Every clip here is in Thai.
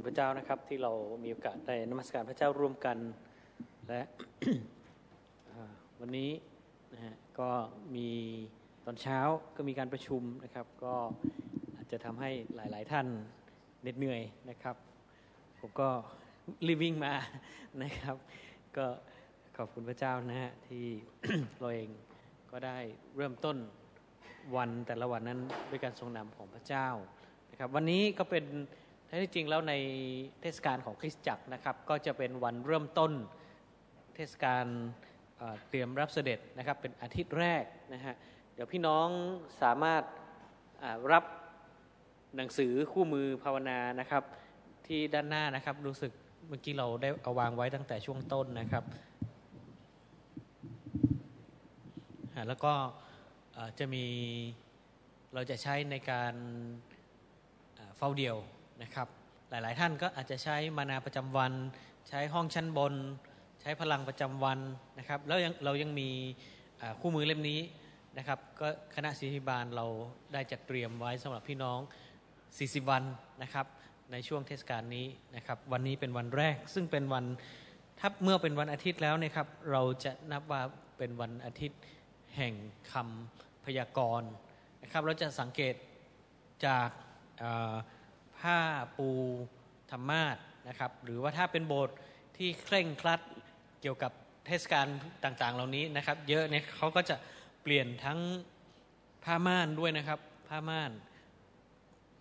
คุณพระเจ้านะครับ ที่เรามีโอกาสได้นมัสการพระเจ้าร่วมกัน และวันนี้นะฮะก็มีตอนเช้าก็มีการประชุมนะครับ ก็อาจจะทำให้หลาย ๆ ท่านเหน็ดเหนื่อยนะครับ ผมก็รีวิ่งมานะครับ ก็ขอบคุณพระเจ้านะฮะที่เราเองก็ได้เริ่มต้นวันแต่ละวันนั้นด้วยการทรงนำของพระเจ้านะครับ วันนี้ก็เป็น แท้ที่จริงแล้วในเทศกาลของคริสตจักรนะครับ ก็จะเป็นวันเริ่มต้นเทศกาลเตรียมรับเสด็จนะครับ เป็นอาทิตย์แรกนะฮะเดี๋ยวพี่น้องสามารถรับหนังสือคู่มือภาวนานะครับ ที่ด้านหน้านะครับ รู้สึกเมื่อกี้เราได้เอาวางไว้ตั้งแต่ช่วงต้นนะครับแล้วก็จะมีเราจะใช้ในการเฝ้าเดียว นะครับ หลาย ๆ ท่านก็อาจจะใช้มานาประจำวัน ใช้ห้องชั้นบน ใช้พลังประจำวันนะครับ แล้วเรายังมีคู่มือเล่มนี้นะครับก็คณะศิริบาลเราได้จัดเตรียมไว้สำหรับพี่น้อง 40 วันนะครับ ในช่วงเทศกาลนี้นะครับ วันนี้เป็นวันแรก ซึ่งเป็นวันถ้าเมื่อเป็นวันอาทิตย์แล้วนะครับ เราจะนับว่าเป็นวันอาทิตย์แห่งคำพยากรณ์นะครับ เราจะสังเกตจาก ผ้าปูธรรมาสนะครับ หรือว่าถ้าเป็นโบสถ์ที่เคร่งครัดเกี่ยวกับเทศกาลต่างๆ เหล่านี้นะครับ เยอะเนี่ยเขาก็จะเปลี่ยนทั้งผ้าม่านด้วยนะครับ ผ้าม่าน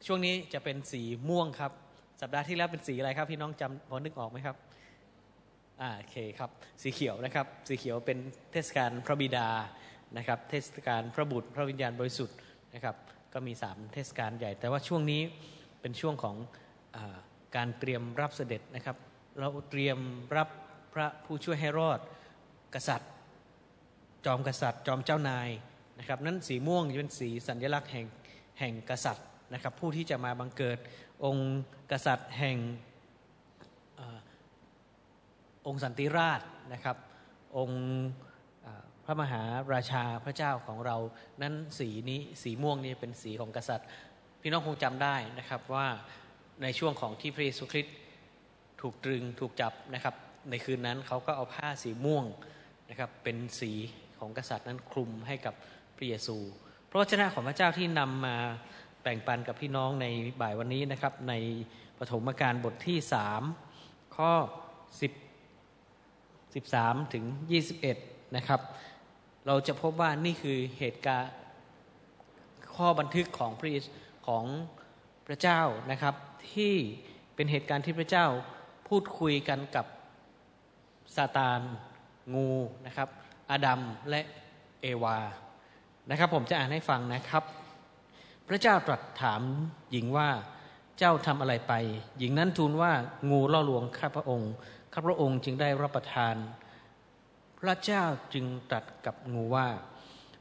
ช่วงนี้จะเป็นสีม่วงครับ สัปดาห์ที่แล้วเป็นสีอะไรครับ พี่น้องจำพอนึกออกไหมครับอ่าโอเคครับ สีเขียวนะครับ สีเขียวเป็นเทศกาลพระบิดานะครับ เทศกาลพระบุตรพระวิญญาณบริสุทธิ์นะครับ ก็มีสามเทศกาลใหญ่ แต่ว่าช่วงนี้ เป็นช่วงของอการเตรียมรับเสด็จนะครับ เราเตรียมรับพระผู้ช่วยให้รอดกษัตริย์ จอมกษัตริย์ จอมเจ้านายนะครับนั้นสีม่วงจะเป็นสีสัญลักษณ์แห่งแห่งกษัตริย์นะครับ ผู้ที่จะมาบังเกิดองค์กษัตริย์แห่งองค์สันติราชนะครับ องค์พระมหาราชาพระเจ้าของเรา นั้นสีนี้สีม่วงนี่เป็นสีของกษัตริย์ พี่น้องคงจำได้นะครับว่าในช่วงของที่พระเยซูคริสต์ถูกตรึงถูกจับนะครับ ในคืนนั้นเขาก็เอาผ้าสีม่วงนะครับเป็นสีของกษัตริย์นั้นคลุมให้กับพระเยซู พระวจนะของพระเจ้าที่นำมาแบ่งปันกับพี่น้องในบ่ายวันนี้นะครับ ในปฐมกาลบทที่สามข้อ10 13ถึง21นะครับ เราจะพบว่านี่คือเหตุการณ์ข้อบันทึกของพระ ของพระเจ้านะครับ ที่เป็นเหตุการณ์ที่พระเจ้าพูดคุยกันกับซาตานงูนะครับอาดัมและเอวานะครับ ผมจะอ่านให้ฟังนะครับ พระเจ้าตรัสถามหญิงว่าเจ้าทำอะไรไป หญิงนั้นทูลว่างูล่อลวงข้าพระองค์ข้าพระองค์จึงได้รับประทาน พระเจ้าจึงตรัสกับงูว่า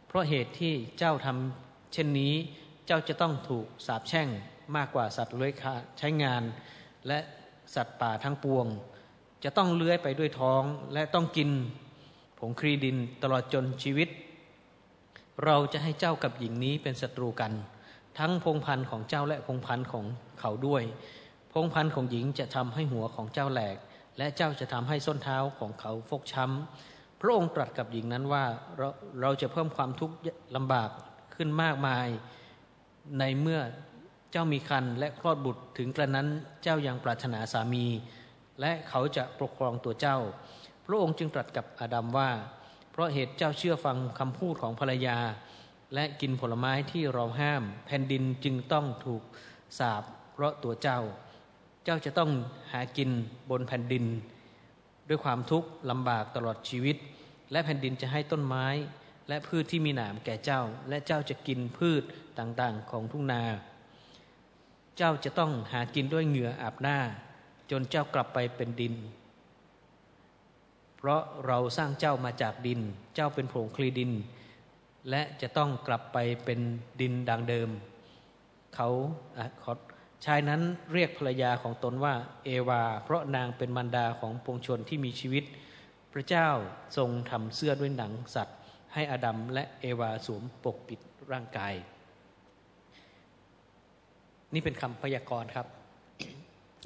เพราะเหตุที่เจ้าทำเช่นนี้ เจ้าจะต้องถูกสาปแช่งมากกว่าสัตว์เลื้อยคาใช้งาน และสัตว์ป่าทั้งปวง จะต้องเลื้อยไปด้วยท้องและต้องกินผงครีดินตลอดจนชีวิต เราจะให้เจ้ากับหญิงนี้เป็นศัตรูกัน ทั้งพงพันธ์ของเจ้าและพงพันธ์ของเขาด้วย พงพันธ์ของหญิงจะทำให้หัวของเจ้าแหลก และเจ้าจะทำให้ส้นเท้าของเขาฟกช้ำพระองค์ตรัสกับหญิงนั้นว่าเราเราจะเพิ่มความทุกข์ลำบากขึ้นมากมาย ในเมื่อเจ้ามีคันและคลอดบุตรถึงกระนั้นเจ้ายังปรารถนาสามี และเขาจะปกครองตัวเจ้า พระองค์จึงตรัสกับอาดัมว่า เพราะเหตุเจ้าเชื่อฟังคำพูดของภรรยา และกินผลไม้ที่เราห้าม แผ่นดินจึงต้องถูกสาบเพราะตัวเจ้า เจ้าจะต้องหากินบนแผ่นดิน ด้วยความทุกข์ลำบากตลอดชีวิต และแผ่นดินจะให้ต้นไม้ และพืชที่มีหนามแก่เจ้า และเจ้าจะกินพืช ต่างๆ ของทุ่งนา เจ้าจะต้องหากินด้วยเหงื่ออาบหน้า จนเจ้ากลับไปเป็นดิน เพราะเราสร้างเจ้ามาจากดิน เจ้าเป็นผงคลีดิน และจะต้องกลับไปเป็นดินดังเดิม เขาขอชายนั้นเรียกภรรยาของตนว่าเอวา เพราะนางเป็นมารดาของปวงชนที่มีชีวิต พระเจ้าทรงทำเสื้อด้วยหนังสัตว์ ให้อดัมและเอวาสวมปกปิดร่างกาย นี่เป็นคำพยากรณ์ครับ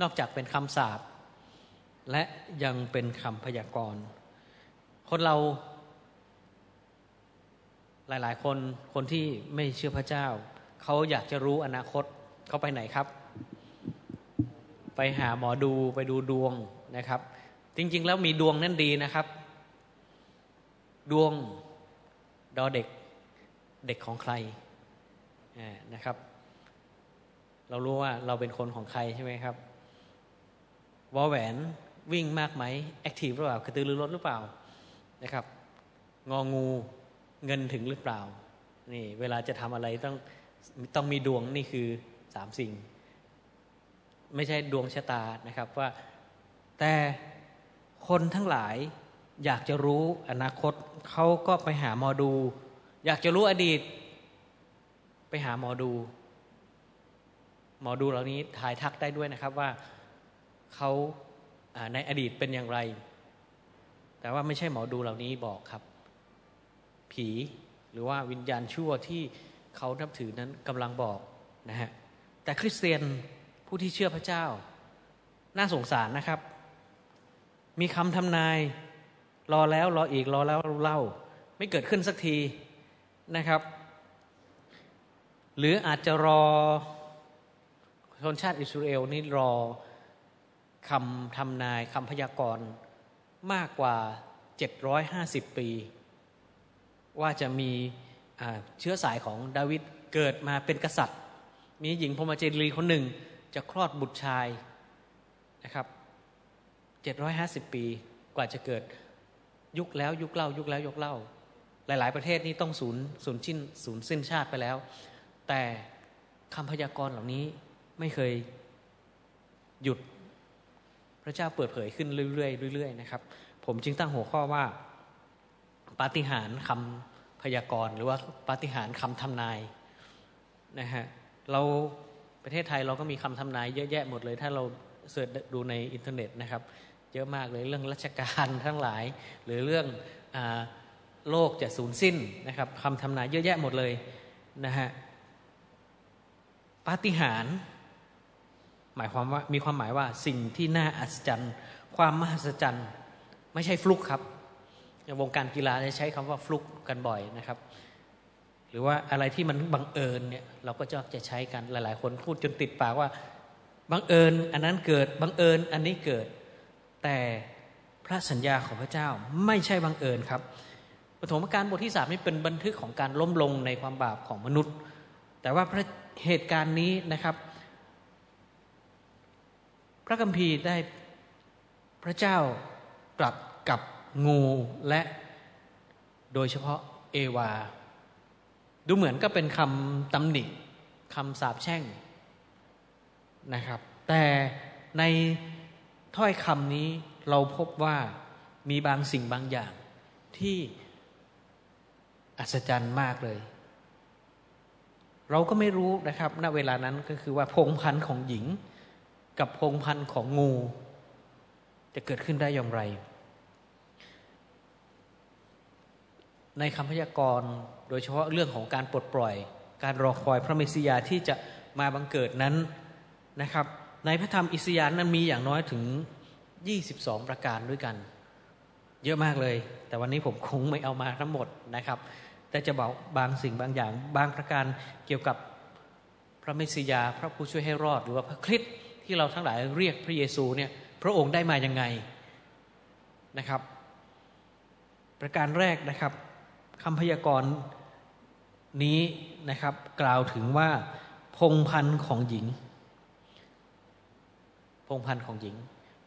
นอกจากเป็นคำสาปและยังเป็นคำพยากรณ์ คนเรา หลาย ๆ คนคนที่ไม่เชื่อพระเจ้า เขาอยากจะรู้อนาคตเขาไปไหนครับ ไปหาหมอดูไปดูดวงนะครับ จริง ๆ แล้วมีดวงนั่นดีนะครับ ดวงดอเด็กเด็กของใครนะครับ เรารู้ว่าเราเป็นคนของใครใช่ไหมครับวอแหวนวิ่งมากไหมแอคทีฟหรือเปล่ากระตือรือร้นหรือเปล่านะครับ งองูเงินถึงหรือเปล่า นี่ เวลาจะทำอะไรต้องต้องมีดวงนี่คือสามสิ่ง ไม่ใช่ดวงชะตานะครับว่า แต่คนทั้งหลายอยากจะรู้อนาคตเขาก็ไปหาหมอดู อยากจะรู้อดีต ไปหาหมอดู หมอดูเหล่านี้ทายทักได้ด้วยนะครับว่าเขาในอดีตเป็นอย่างไร แต่ว่าไม่ใช่หมอดูเหล่านี้บอกครับ ผีหรือว่าวิญญาณชั่วที่เขานับถือนั้นกำลังบอกนะฮะแต่คริสเตียนผู้ที่เชื่อพระเจ้า น่าสงสารนะครับ มีคำทำนายรอแล้วรออีกรอแล้วเล่า ไม่เกิดขึ้นสักทีนะครับ หรืออาจจะรอ ชนชาติอิสราเอลนี่รอคำทำนายคำพยากรณ์มากกว่า 750 ปี ว่าจะมีเชื้อสายของดาวิดเกิดมาเป็นกษัตริย์ มีหญิงพรมเจรีคนหนึ่งจะคลอดบุตรชายนะครับ 750 ปีกว่าจะเกิดยุคแล้วยุคเล่า ยุคแล้วยุคเล่า หลาย ๆ ประเทศนี้ต้องสูญสูญชิ้นสูญสิ้นชาติไปแล้ว แต่คำพยากรณ์เหล่านี้ ไม่เคยหยุดพระเจ้าเปิดเผยขึ้นเรื่อยๆเรื่อยๆนะครับ ผมจึงตั้งหัวข้อว่าปาฏิหาริย์คำพยากรณ์หรือว่าปาฏิหาริย์คำทำนายนะฮะเราประเทศไทยเราก็มีคำทำนายเยอะแยะหมดเลย ถ้าเรา search ดูในอินเทอร์เน็ตนะครับเยอะมากเลยเรื่องรัชกาลทั้งหลาย หรือเรื่องโลกจะสูญสิ้นนะครับคำทำนายเยอะแยะหมดเลยนะฮะปาฏิหาริย์ หมายความว่ามีความหมายว่าสิ่งที่น่าอัศจรรย์ ความมหัศจรรย์ ไม่ใช่ฟลุกครับในวงการกีฬาจะใช้คำว่าฟลุกกันบ่อยนะครับ หรือว่าอะไรที่มันบังเอิญเนี่ยเราก็จะจะใช้กันหลาย ๆ คนพูดจนติดปากว่าบังเอิญอันนั้นเกิดบังเอิญอันนี้เกิด แต่พระสัญญาของพระเจ้าไม่ใช่บังเอิญครับปฐมกาลบทที่สามนี่เป็นบันทึกของการล้มลงในความบาปของมนุษย์ แต่ว่าเหตุการณ์นี้นะครับ ระคัมภีร์ได้พระเจ้าตรัสกับงูและโดยเฉพาะเอวา ดูเหมือนก็เป็นคำตำหนิคำสาปแช่งนะครับ แต่ในถ้อยคำนี้เราพบว่ามีบางสิ่งบางอย่างที่อัศจรรย์มากเลย เราก็ไม่รู้นะครับ ณเวลานั้นก็คือว่าพงพันธ์ของหญิง กับพงพันธ์ของงู จะเกิดขึ้นได้อย่างไร ในคำพยากรณ์โดยเฉพาะเรื่องของการปลดปล่อย การรอคอยพระเมสสิยาที่จะมาบังเกิดนั้นนะครับ ในพระธรรมอิสยาห์นั้นมีอย่างน้อยถึง 22 ประการด้วยกัน เยอะมากเลย แต่วันนี้ผมคงไม่เอามาทั้งหมดนะครับ แต่จะบอกบางสิ่งบางอย่าง บางประการเกี่ยวกับพระเมสสิยา พระผู้ช่วยให้รอดหรือว่าพระคริสต์ ที่เราทั้งหลายเรียกพระเยซูเนี่ยพระองค์ได้มายังไงนะครับ ประการแรกนะครับคำพยากรณ์นี้นะครับ กล่าวถึงว่าพงพันธ์ของหญิง พงศ์พันธุ์ของหญิง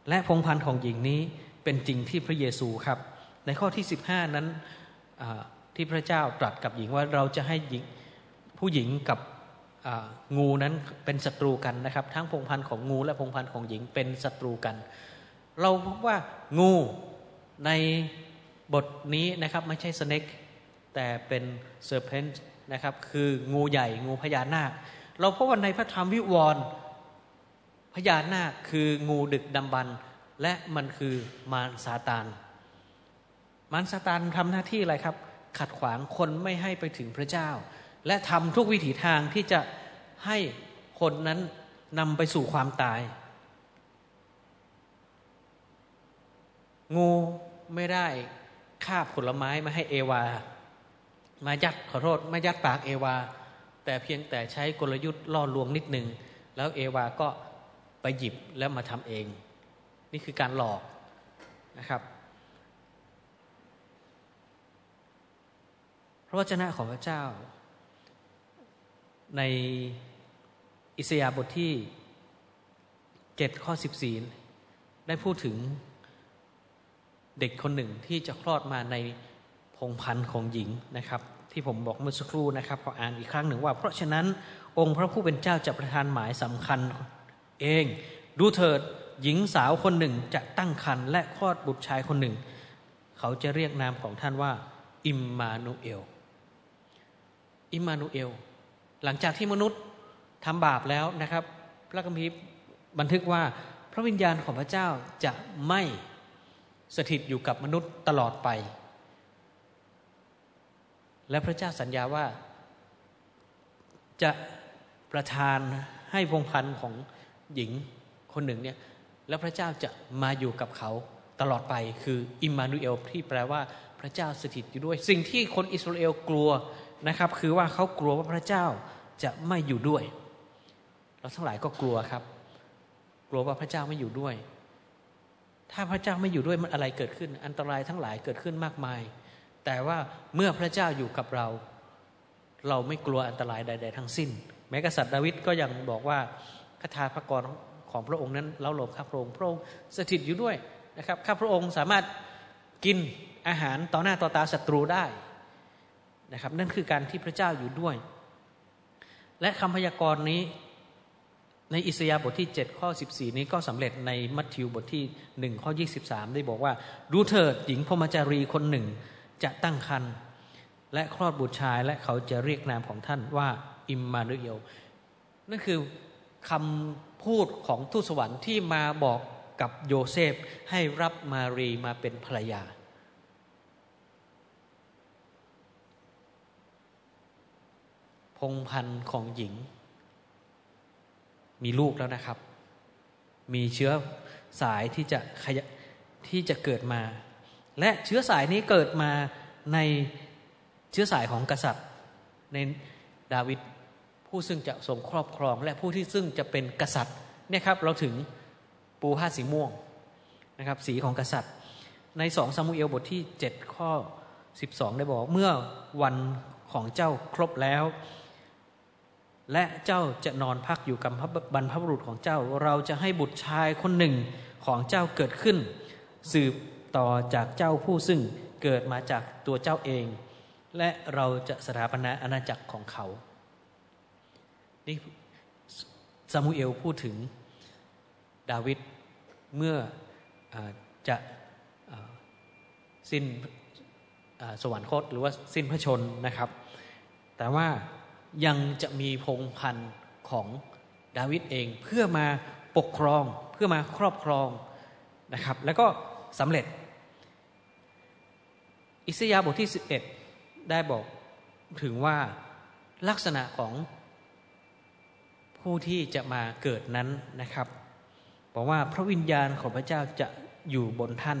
และพงศ์พันธุ์ของหญิงนี้เป็นจริงที่พระเยซูครับ ในข้อที่ 15 นั้นที่พระเจ้าตรัสกับหญิงว่าเราจะให้หญิงผู้หญิงกับ งูนั้นเป็นศัตรูกันนะครับ ทั้งพงศ์พันธุ์ของงูและพงศ์พันธุ์ของหญิงเป็นศัตรูกัน เราพบว่างูในบทนี้นะครับไม่ใช่ snake แต่เป็น serpent นะครับคืองูใหญ่งูพญานาค เราพบว่าในพระธรรมวิวรณ์พญานาคคืองูดึกดำบรรและมันคือมารซาตานมารซาตานทำหน้าที่อะไรครับ ขัดขวางคนไม่ให้ไปถึงพระเจ้า และทำทุกวิถีทางที่จะให้คนนั้นนำไปสู่ความตาย งูไม่ได้คาบผลไม้มาให้เอวา มายัดขอโทษมายัดปากเอวา แต่เพียงแต่ใช้กลยุทธ์ล่อลวงนิดหนึ่งแล้วเอวาก็ไปหยิบแล้วมาทำเอง นี่คือการหลอกนะครับ พระวจนะของพระเจ้า ในอิสยาบทที่7ข้อ14ได้พูดถึงเด็กคนหนึ่งที่จะคลอดมาในพงพันธ์ของหญิงนะครับ ที่ผมบอกเมื่อสักครู่นะครับขออ่านอีกครั้งหนึ่งว่า เพราะฉะนั้นองค์พระผู้เป็นเจ้าจะประทานหมายสำคัญเอง ดูเถิดหญิงสาวคนหนึ่งจะตั้งครรภ์และคลอดบุตรชายคนหนึ่ง เขาจะเรียกนามของท่านว่า อิมมานูเอล อิมมานูเอล หลังจากที่มนุษย์ทำบาปแล้วนะครับ พระคัมภีร์บันทึกว่าพระวิญญาณของพระเจ้าจะไม่สถิตอยู่กับมนุษย์ตลอดไป และพระเจ้าสัญญาว่าจะประทานให้พงพันธ์ของหญิงคนหนึ่งเนี่ยแล้วพระเจ้าจะมาอยู่กับเขาตลอดไปคืออิมมานูเอลที่แปลว่าพระเจ้าสถิตอยู่ด้วย สิ่งที่คนอิสราเอลกลัวนะครับ คือว่าเขากลัวว่าพระเจ้า จะไม่อยู่ด้วย เราทั้งหลายก็กลัวครับ กลัวว่าพระเจ้าไม่อยู่ด้วย ถ้าพระเจ้าไม่อยู่ด้วยมันอะไรเกิดขึ้น อันตรายทั้งหลายเกิดขึ้นมากมาย แต่ว่าเมื่อพระเจ้าอยู่กับเรา เราไม่กลัวอันตรายใด ๆ ทั้งสิ้น แม้กษัตริย์ดาวิดก็ยังบอกว่าคาถาพระกรของพระองค์นั้นเล้าหลบข้าพระองค์พระองค์สถิตอยู่ด้วยนะครับข้าพระองค์สามารถกินอาหารต่อหน้าต่อตาศัตรูได้นะครับนั่นคือการที่พระเจ้าอยู่ด้วย และคำพยากรณ์นี้ในอิสยาห์บทที่ 7 ข้อ 14 นี้ก็สำเร็จในมัทธิวบทที่ 1 ข้อ 23 ได้บอกว่า ดูเถิดหญิงพมจารีคนหนึ่งจะตั้งครรภ์และคลอดบุตรชายและเขาจะเรียกนามของท่านว่า อิมมานุเอลนั่นคือคำพูดของทูตสวรรค์ที่มาบอกกับโยเซฟให้รับมารีมาเป็นภรรยา งพันธ์ของหญิง มีลูกแล้วนะครับ มีเชื้อสายที่จะขยที่จะเกิดมา และเชื้อสายนี้เกิดมาในเชื้อสายของกษัตริย์ ในดาวิดผู้ซึ่งจะทรงครอบครอง และผู้ที่ซึ่งจะเป็นกษัตริย์เนี่ยครับเราถึงปูผ้าสีม่วงนะครับสีของกษัตริย์ ในสองซามูเอลบทที่ 7 ข้อ 12 ได้บอก เมื่อวันของเจ้าครบแล้ว และเจ้าจะนอนพักอยู่กับบรรพบุรุษของเจ้า เราจะให้บุตรชายคนหนึ่งของเจ้าเกิดขึ้น สืบต่อจากเจ้าผู้ซึ่งเกิดมาจากตัวเจ้าเอง และเราจะสถาปนาอาณาจักรของเขานี่ซามูเอลพูดถึงดาวิดเมื่ออจะสิ้นสวรรคตหรือว่าสิ้นพระชนนะครับ แต่ว่า ยังจะมีพงพันธ์ของดาวิดเองเพื่อมาปกครองเพื่อมาครอบครองนะครับ แล้วก็สำเร็จ อิสยาห์บทที่ 11 ได้บอกถึงว่าลักษณะของผู้ที่จะมาเกิดนั้นนะครับบอกว่าพระวิญญาณของพระเจ้าจะอยู่บนท่าน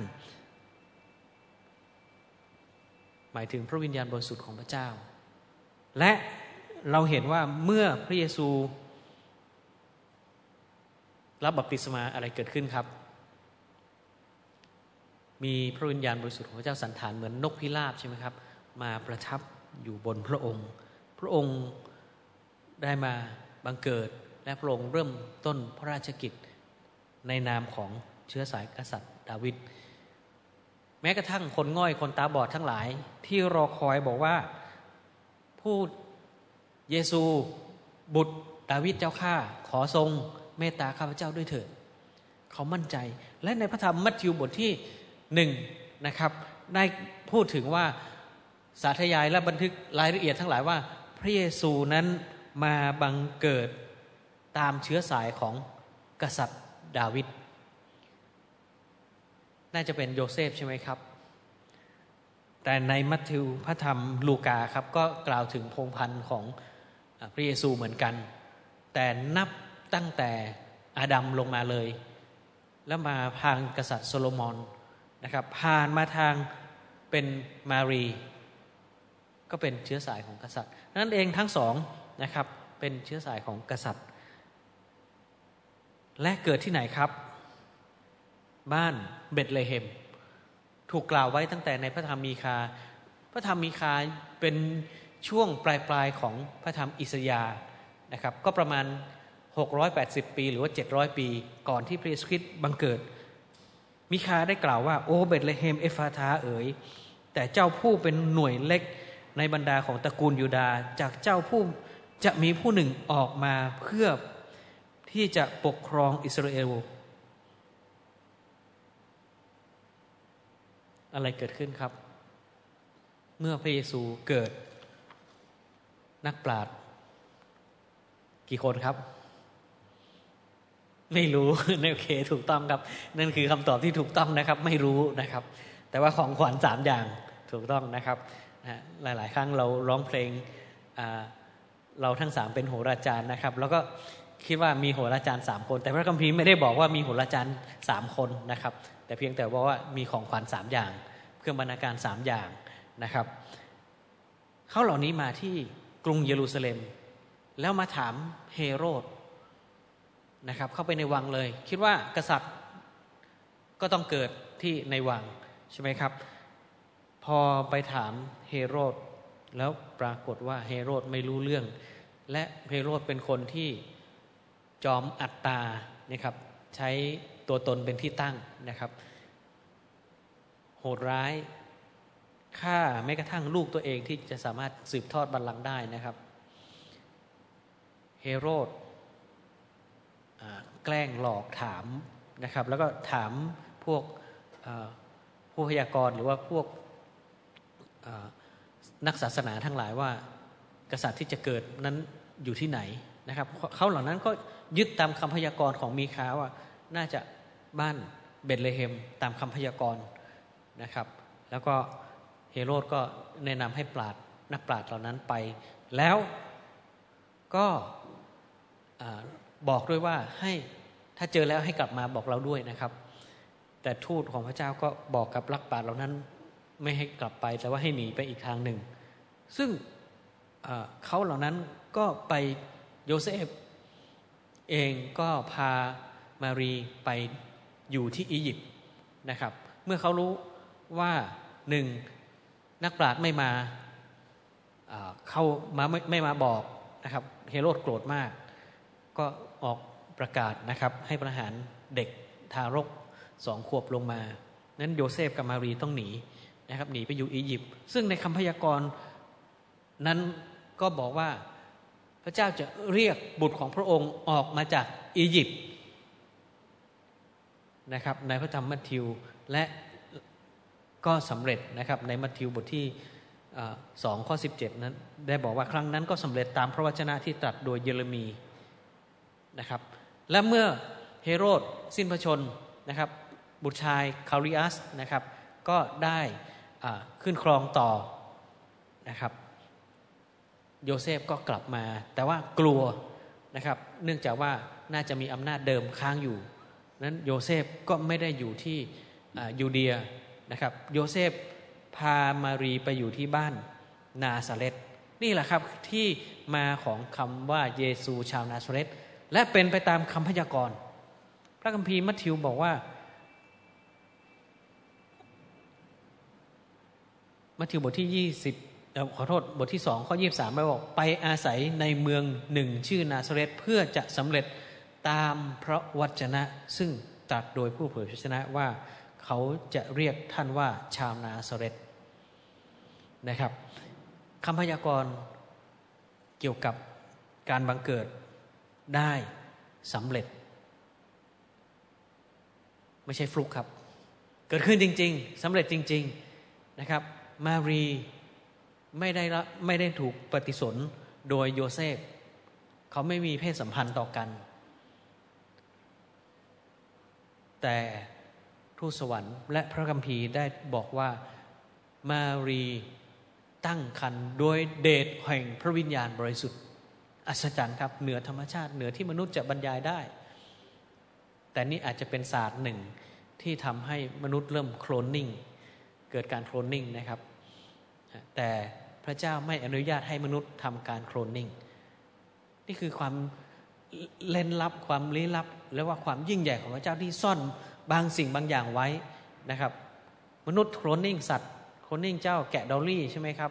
หมายถึงพระวิญญาณบริสุทธิ์ของพระเจ้า และ เราเห็นว่าเมื่อพระเยซู รับบัพติศมาอะไรเกิดขึ้นครับ มีพระวิญญาณบริสุทธิ์ของพระเจ้าสันฐานเหมือนนกพิราบใช่ไหมครับ มาประทับอยู่บนพระองค์ พระองค์ได้มาบังเกิดและพระองค์เริ่มต้นพระราชกิจในนามของเชื้อสายกษัตริย์ดาวิดแม้กระทั่งคนง่อยคนตาบอดทั้งหลายที่รอคอยบอกว่าผู้ เยซู บุตรดาวิดเจ้าข้าขอทรงเมตตาข้าพเจ้าด้วยเถิดเขามั่นใจ และในพระธรรมมัทธิวบทที่หนึ่งนะครับ ได้พูดถึงว่าสาธยายและบันทึกรายละเอียดทั้งหลายว่า พระเยซูนั้นมาบังเกิดตามเชื้อสายของกษัตริย์ดาวิดน่าจะเป็นโยเซฟใช่ไหมครับ แต่ในมัทธิวพระธรรมลูกาครับ ก็กล่าวถึงพงพันธ์ของ พระเยซูเหมือนกัน แต่นับตั้งแต่อาดัมลงมาเลย แล้วมาพังกษัตริย์โซโลมอนนะครับผ่านมาทางเป็นมารี ก็เป็นเชื้อสายของกษัตริย์ นั่นเองทั้งสองนะครับเป็นเชื้อสายของกษัตริย์ และเกิดที่ไหนครับ บ้านเบตเลเฮม ถูกกล่าวไว้ตั้งแต่ในพระธรรมมีคา พระธรรมมีคาเป็น ช่วงปลายปลายของพระธรรมอิสยาห์นะครับ ก็ประมาณ 680 ปีหรือว่า 700 ปี ก่อนที่พระเยซูคริสต์บังเกิด มีคาห์ได้กล่าวว่า โอเบธเลเฮมเอฟราธาห์เอ๋ยแต่เจ้าผู้เป็นหน่วยเล็กในบรรดาของตระกูลยูดาห์จากเจ้าผู้จะมีผู้หนึ่งออกมาเพื่อที่จะปกครองอิสราเอลอะไรเกิดขึ้นครับ เมื่อพระเยซูเกิด นักปราชญ์กี่คนครับ ไม่รู้โอเค ถูกต้องครับ นั่นคือคำตอบที่ถูกต้องนะครับ ไม่รู้นะครับ แต่ว่าของขวัญสามอย่างถูกต้องนะครับนะหลาย ๆ ครั้งเราร้องเพลงเราทั้งสามเป็นโหราจารย์นะครับ แล้วก็คิดว่ามีโหราจารย์สามคน แต่พระคัมภีร์ไม่ได้บอกว่ามีโหราจารย์สามคนนะครับ แต่เพียงแต่บอกว่ามีของขวัญสามอย่าง เครื่องบรรณาการสามอย่างนะครับเขาเหล่านี้มาที่ กรุงเยรูซาเล็ม แล้วมาถามเฮโรดนะครับ เข้าไปในวังเลย คิดว่ากษัตริย์ก็ต้องเกิดที่ในวังใช่ไหมครับ พอไปถามเฮโรดแล้วปรากฏว่าเฮโรดไม่รู้เรื่อง และเฮโรดเป็นคนที่จอมอัตตานะครับใช้ตัวตนเป็นที่ตั้งนะครับ โหดร้าย ฆ่าแม้กระทั่งลูกตัวเองที่จะสามารถสืบทอดบัลลังก์ได้นะครับเฮโรดแกล้งหลอกถามนะครับ แล้วก็ถามพวกผู้พยากรณ์หรือว่าพวกนักศาสนาทั้งหลายว่า กษัตริย์ที่จะเกิดนั้นอยู่ที่ไหนนะครับเขาเหล่านั้นก็ยึดตามคำพยากรณ์ของมีคาว่า น่าจะบ้านเบตเลเฮมตามคำพยากรณ์นะครับ แล้วก็ เฮโรดก็แนะนำให้ปราดนักปราดเหล่านั้นไป แล้วก็บอกด้วยว่าให้ถ้าเจอแล้วให้กลับมาบอกเราด้วยนะครับ แต่ทูตของพระเจ้าก็บอกกับลักปราดเหล่านั้นไม่ให้กลับไปแต่ว่าให้หนีไปอีกทางหนึ่ง ซึ่งเขาเหล่านั้นก็ไปโยเซฟเองก็พามารีไปอยู่ที่อียิปต์นะครับ เมื่อเขารู้ว่าหนึ่ง นักปราชญ์ไม่มาเข้ามาไม่ไม่มาบอกนะครับเฮโรดโกรธมาก ก็ออกประกาศนะครับ ให้ประหารเด็กทารกสองขวบลงมา นั้นโยเซฟกับมารีต้องหนีนะครับหนีไปอยู่อียิปต์ซึ่งในคำพยากรณ์นั้นก็บอกว่าพระเจ้าจะเรียกบุตรของพระองค์ออกมาจากอียิปต์นะครับในพระธรรมมัทธิวและ ก็สำเร็จนะครับในมัทธิวบทที่สองข้อ 17 นั้นได้บอกว่าครั้งนั้นก็สำเร็จตามพระวจนะที่ตรัสโดยเยเรมีนะครับและเมื่อเฮโรดสิ้นพระชนนะครับบุตรชายคาริอัสนะครับก็ได้ขึ้นครองต่อนะครับโยเซฟก็กลับมา แต่ว่ากลัวนะครับเนื่องจากว่าน่าจะมีอำนาจเดิมค้างอยู่นั้นโยเซฟก็ไม่ได้อยู่ที่ยูเดีย นะครับ โยเซฟพามารีไปอยู่ที่บ้านนาซาเรตนี่แหละครับที่มาของคำว่าเยซูชาวนาซาเรตและเป็นไปตามคำพยากรณ์พระคัมภีร์มัทธิวบอกว่า มัทธิวบทที่ยี่สิบขอโทษบทที่สองข้อยี่สามไม่บอกไปอาศัยในเมืองหนึ่งชื่อนาซาเรตเพื่อจะสำเร็จตามพระวจนะ ซึ่งตรัสโดยผู้เผยพระชนะว่า เขาจะเรียกท่านว่าชาวนาซาเรตนะครับคำพยากรณ์เกี่ยวกับการบังเกิดได้สำเร็จ ไม่ใช่ฟลุกครับ เกิดขึ้นจริง ๆสำเร็จจริง ๆนะครับ มารีไม่ได้ไม่ได้ถูกปฏิสนโดยโยเซฟเขาไม่มีเพศสัมพันธ์ต่อกัน แต่ ทูตสวรรค์และพระคัมภีร์ได้บอกว่ามารีตั้งคันโดยเดชแห่งพระวิญญาณบริสุทธิ์ อัศจรรย์ครับ เหนือธรรมชาติเหนือที่มนุษย์จะบรรยายได้ แต่นี่อาจจะเป็นศาสตร์หนึ่งที่ทำให้มนุษย์เริ่มโคลนนิ่ง เกิดการโคลนนิ่งนะครับ แต่พระเจ้าไม่อนุญาตให้มนุษย์ทำการโคลนนิ่ง นี่คือความเล่นลับความลี้ลับ และว่าความยิ่งใหญ่ของพระเจ้าที่ซ่อน บางสิ่งบางอย่างไว้นะครับ มนุษย์โคลนนิ่งสัตว์โคลนนิ่งเจ้าแกะดอลลี่ใช่ไหมครับ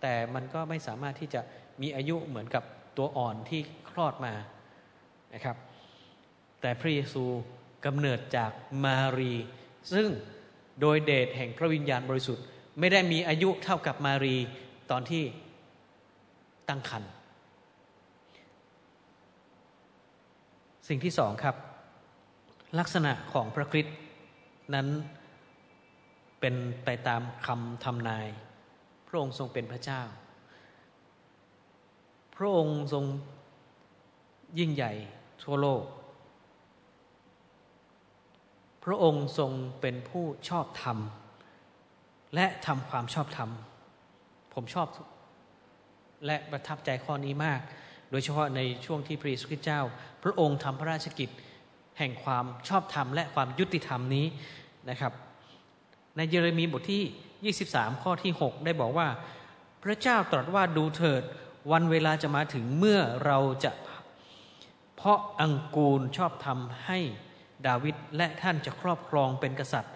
แต่มันก็ไม่สามารถที่จะมีอายุเหมือนกับตัวอ่อนที่คลอดมานะครับ แต่พระเยซูกำเนิดจากมารี ซึ่งโดยเดชแห่งพระวิญญาณบริสุทธิ์ ไม่ได้มีอายุเท่ากับมารีตอนที่ตั้งครรภ์สิ่งที่สองครับ ลักษณะของพระคริสต์นั้นเป็นไปตามคำทำนาย พระองค์ทรงเป็นพระเจ้า พระองค์ทรงยิ่งใหญ่ทั่วโลก พระองค์ทรงเป็นผู้ชอบธรรม และทำความชอบธรรม ผมชอบและประทับใจข้อนี้มาก โดยเฉพาะในช่วงที่พระเยซูคริสต์เจ้า พระองค์ทำพระราชกิจ แห่งความชอบธรรมและความยุติธรรมนี้นะครับ ในเยเรมีบทที่ 23 ข้อที่ 6 ได้บอกว่า พระเจ้าตรัสว่าดูเถิด วันเวลาจะมาถึงเมื่อเราจะเพาะอังกูลชอบธรรมให้ดาวิดและท่านจะครอบครองเป็นกษัตริย์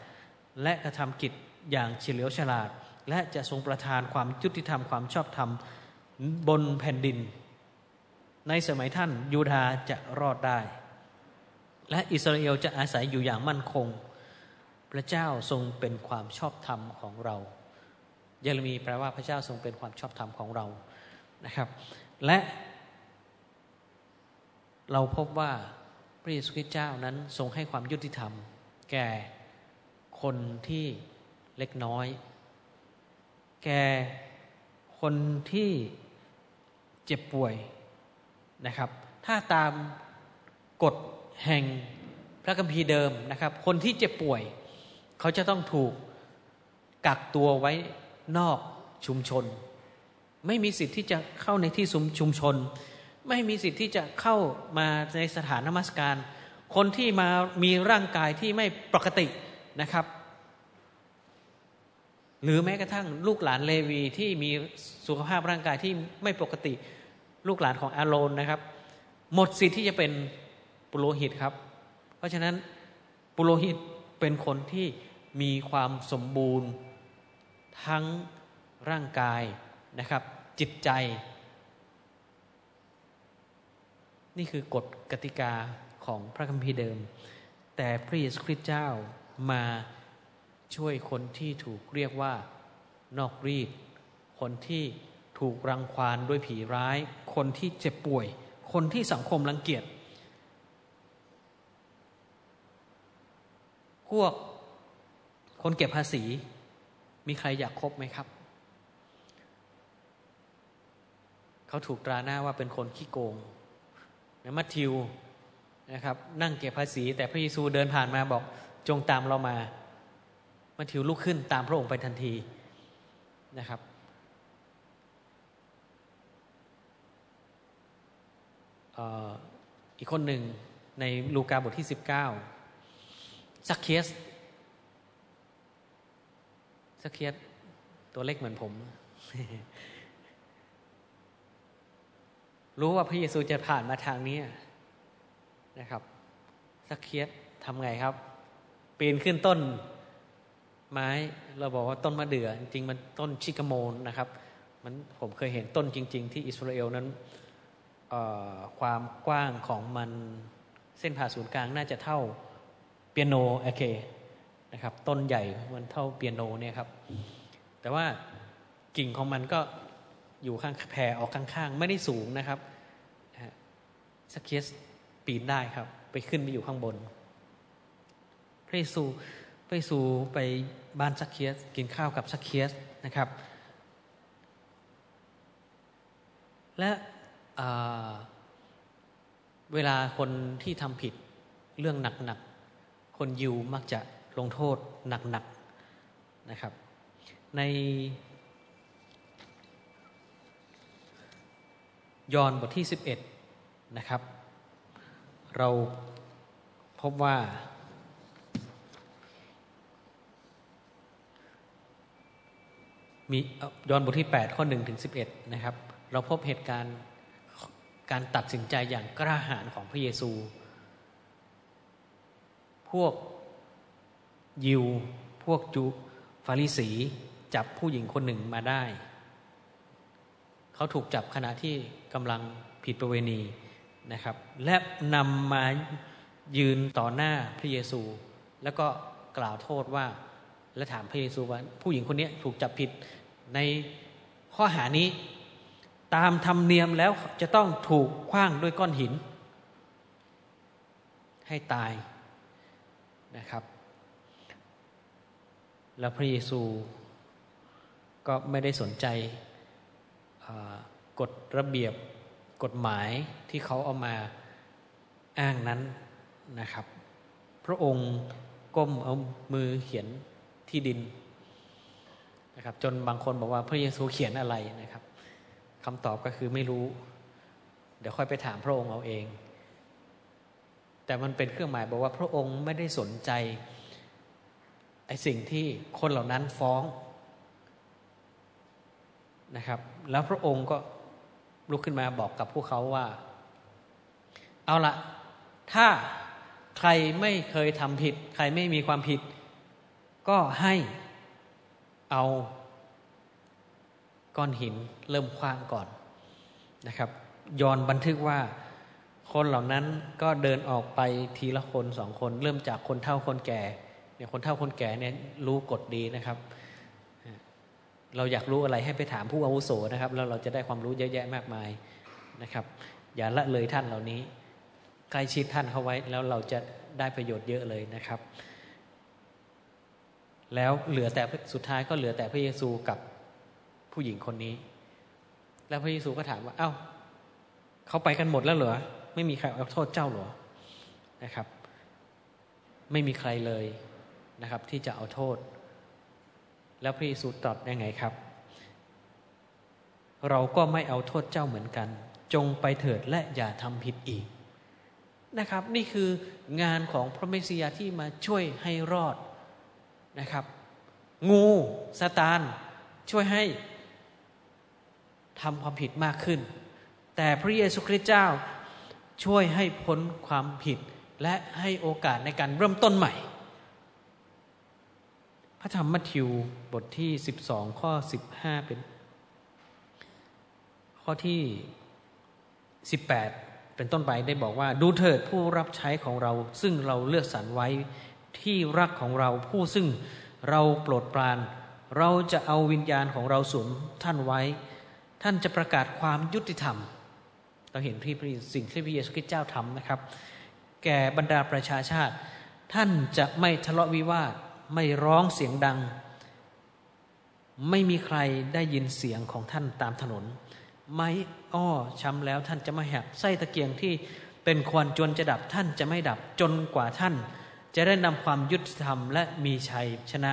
และกระทำกิจอย่างเฉลียวฉลาด และจะทรงประทานความยุติธรรมความชอบธรรมบนแผ่นดิน ในสมัยท่านยูดาจะรอดได้ และอิสราเอลจะอาศัยอยู่อย่างมั่นคง พระเจ้าทรงเป็นความชอบธรรมของเรา เยเรมีแปลว่าพระเจ้าทรงเป็นความชอบธรรมของเรานะครับ และเราพบว่าพระเยซูคริสต์เจ้านั้นทรงให้ความยุติธรรม แก่คนที่เล็กน้อย แก่คนที่เจ็บป่วยนะครับ ถ้าตามกฎ แห่งพระคัมภีร์เดิมนะครับ คนที่เจ็บป่วย เขาจะต้องถูกกักตัวไว้นอกชุมชน ไม่มีสิทธิ์ที่จะเข้าในที่ชุมชน ไม่มีสิทธิ์ที่จะเข้ามาในสถานนมัสการ คนที่มามีร่างกายที่ไม่ปกตินะครับ หรือแม้กระทั่งลูกหลานเลวีที่มีสุขภาพร่างกายที่ไม่ปกติ ลูกหลานของอาโรนนะครับ หมดสิทธิ์ที่จะเป็น ปุโรหิตครับ เพราะฉะนั้นปุโรหิตเป็นคนที่มีความสมบูรณ์ทั้งร่างกายนะครับ จิตใจ นี่คือกฎกติกาของพระคัมภีร์เดิม แต่พระเยซูคริสต์เจ้ามาช่วยคนที่ถูกเรียกว่านอกรีด คนที่ถูกรังควานด้วยผีร้าย คนที่เจ็บป่วย คนที่สังคมรังเกียจ พวกคนเก็บภาษี มีใครอยากคบไหมครับ เขาถูกตราหน้าว่าเป็นคนขี้โกงนะมัทธิวนะครับ นั่งเก็บภาษี แต่พระเยซูเดินผ่านมาบอกจงตามเรามา มัทธิวลุกขึ้นตามพระองค์ไปทันทีนะครับอีกคนหนึ่งในลูกาบทที่ ศักเคียสศักเคียสตัวเล็กเหมือนผม รู้ว่าพระเยซูจะผ่านมาทางนี้นะครับศักเคียสทำไงครับ ปีนขึ้นต้น ไม้เราบอกว่าต้นมะเดื่อจริงๆมันต้น sycamore นะครับมันผมเคยเห็นต้นจริง ๆ ที่อิสราเอลนั้นความกว้างของมันเส้นผ่าศูนย์กลางน่าจะเท่า เปียโนโอเคนะครับต้นใหญ่มันเท่าเปียโนเนี่ยครับ แต่ว่ากิ่งของมันก็อยู่ข้างแผ่ออกข้างๆ ไม่ได้สูงนะครับศักเคียสปีนได้ครับ ไปขึ้นไปอยู่ข้างบน พระเยซูพระเยซูไปบ้านศักเคียสกินข้าวกับศักเคียสนะครับ และเวลาคนที่ทำผิดเรื่องหนักๆ คนยิวมักจะลงโทษหนักๆนะครับ ในยอห์นบทที่ 11 นะครับ เราพบว่า มียอห์นบทที่ 8 ข้อ1ถึง11 นะครับ เราพบเหตุการณ์การตัดสินใจอย่างกล้าหาญของพระเยซู พวกยิว พวกจุฟาริสี จับผู้หญิงคนหนึ่งมาได้ เขาถูกจับขณะที่กำลังผิดประเวณีนะครับ และนำมายืนต่อหน้าพระเยซู แล้วก็กล่าวโทษว่า และถามพระเยซูว่า ผู้หญิงคนนี้ถูกจับผิดในข้อหานี้ ตามธรรมเนียมแล้วจะต้องถูกคว้างด้วยก้อนหิน ให้ตาย นะครับ แล้วพระเยซูก็ไม่ได้สนใจกฎระเบียบกฎหมายที่เขาเอามาอ้างนั้นนะครับ พระองค์ก้มเอามือเขียนที่ดินนะครับ จนบางคนบอกว่าพระเยซูเขียนอะไรนะครับคำตอบก็คือไม่รู้ เดี๋ยวค่อยไปถามพระองค์เอาเอง แต่มันเป็นเครื่องหมายบอกว่าพระองค์ไม่ได้สนใจไอ้สิ่งที่คนเหล่านั้นฟ้องนะครับ แล้วพระองค์ก็ลุกขึ้นมาบอกกับพวกเขาว่า เอาละถ้าใครไม่เคยทำผิด ใครไม่มีความผิด ก็ให้เอาก้อนหินเริ่มคว้างก่อนนะครับยอนบันทึกว่า คนเหล่านั้นก็เดินออกไปทีละคนสองคน เริ่มจากคนเฒ่าคนแก่เนี่ยคนเฒ่าคนแก่เนี่ยรู้กฎดีนะครับ เราอยากรู้อะไรให้ไปถามผู้อาวุโสนะครับ แล้วเราจะได้ความรู้เยอะแยะมากมายนะครับ อย่าละเลยท่านเหล่านี้ใกล้ชิดท่านเขาไว้แล้วเราจะได้ประโยชน์เยอะเลยนะครับ แล้วเหลือแต่สุดท้ายก็เหลือแต่พระเยซูกับผู้หญิงคนนี้ แล้วพระเยซูก็ถามว่าเอา้าเขาไปกันหมดแล้วเหรอ ไม่มีใครเอาโทษเจ้าหรอนะครับ ไม่มีใครเลยนะครับ ที่จะเอาโทษ แล้วพระเยซูตรัสยังไงครับ เราก็ไม่เอาโทษเจ้าเหมือนกัน จงไปเถิดและอย่าทำผิดอีกนะครับ นี่คืองานของพระเมสสิยาที่มาช่วยให้รอดนะครับ งูสตานช่วยให้ทำความผิดมากขึ้น แต่พระเยซูคริสต์เจ้า ช่วยให้พ้นความผิด และให้โอกาสในการเริ่มต้นใหม่ พระธรรมมัทธิวบทที่ 12 ข้อ 15 เป็น ข้อที่ 18 เป็นต้นไปได้บอกว่า ดูเถิดผู้รับใช้ของเรา ซึ่งเราเลือกสรรไว้ที่รักของเราผู้ซึ่งเราโปรดปราน เราจะเอาวิญญาณของเราสวมท่านไว้ ท่านจะประกาศความยุติธรรม เราเห็นที่สิ่งที่พระเยซูคริสต์เจ้าทำนะครับ แก่บรรดาประชาชาติ ท่านจะไม่ทะเลาะวิวาทไม่ร้องเสียงดัง ไม่มีใครได้ยินเสียงของท่านตามถนน ไม่อ้อช้ำแล้วท่านจะไม่หักไส้ตะเกียงที่เป็นควันจนจะดับท่านจะไม่ดับจนกว่าท่าน จะได้นำความยุติธรรมและมีชัยชนะ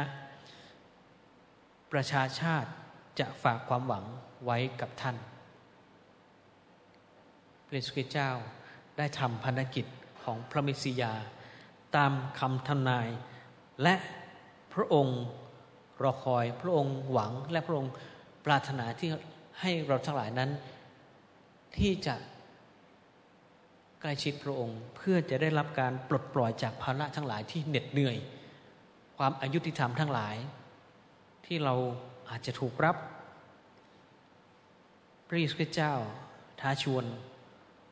ประชาชาติจะฝากความหวังไว้กับท่าน พระเยซูคริสต์เจ้าได้ทำภารกิจของพระมิสิยา ตามคำทำนาย และพระองค์รอคอยพระองค์หวังและพระองค์ปรารถนาที่ให้เราทั้งหลายนั้น ที่จะใกล้ชิดพระองค์เพื่อจะได้รับการปลดปล่อยจากภาระทั้งหลายที่เหน็ดเหนื่อย ความอายุติธรรมทั้งหลาย ที่เราอาจจะถูกรับพระเยซูคริสต์เจ้าท้าชวน